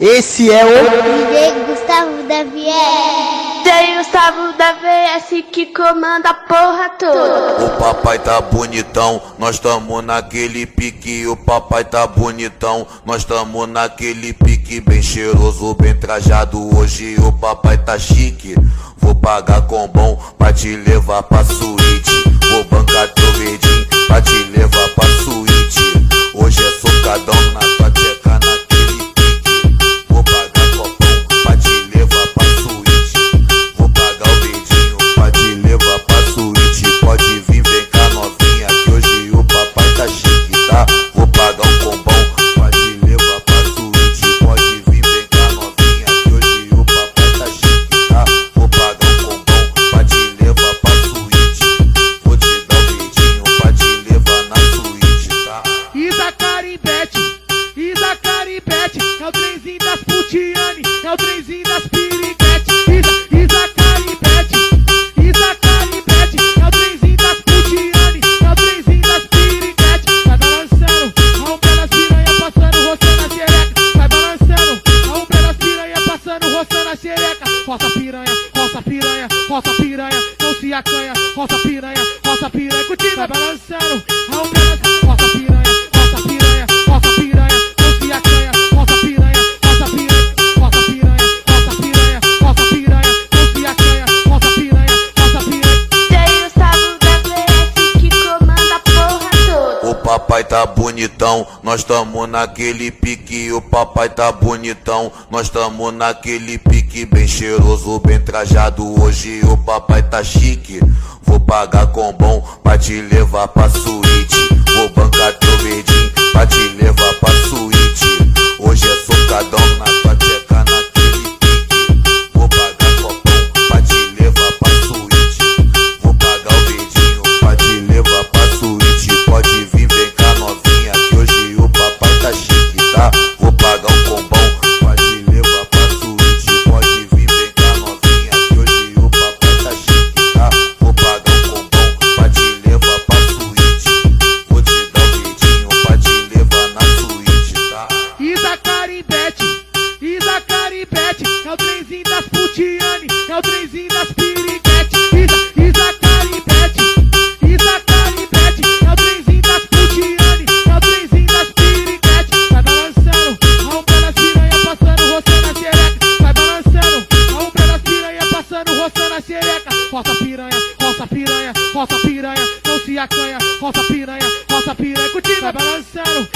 Esse é o DJ Gustavo da VS. DJ Gustavo da VS que comanda a porra toda. O papai tá bonitão, nós tamo naquele pique. O papai tá bonitão, nós tamo naquele pique. Bem cheiroso, bem trajado. Hoje o papai tá chique. Vou pagar com bom pra te levar pra suíte. Vou bancar teu verdinho é o trenzinho das piriguete. Isa, Isa Caribete, Isa é o trenzinho das putiane, é o trenzinho das piriguete. Vai balançando, a um pelas piranha passando, roçando a xereca. Vai balançando, a um pelas piranha passando, roçando a xereca. Roça piranha, roça piranha, roça piranha, não se acanha. Roça piranha, papai tá bonitão, nós tamo naquele pique. O papai tá bonitão, nós tamo naquele pique. Bem cheiroso, bem trajado. Hoje o papai tá chique. Vou pagar com bom pra te levar pra suíte. Vou bancar teu putiane, é o trenzinho das piriguete. Isa, Isa Caribete, Isa Caribete, é o trenzinho das putiane, é o trenzinho das piriguete. Vai balançando, a um pelas piranha passando, roçando a xereca. Vai balançando, a um pelas piranha passando, roçando a xereca. Roça piranha, roça piranha, roça piranha, não se acanha. Roça piranha, roça piranha, curtindo. Vai balançando.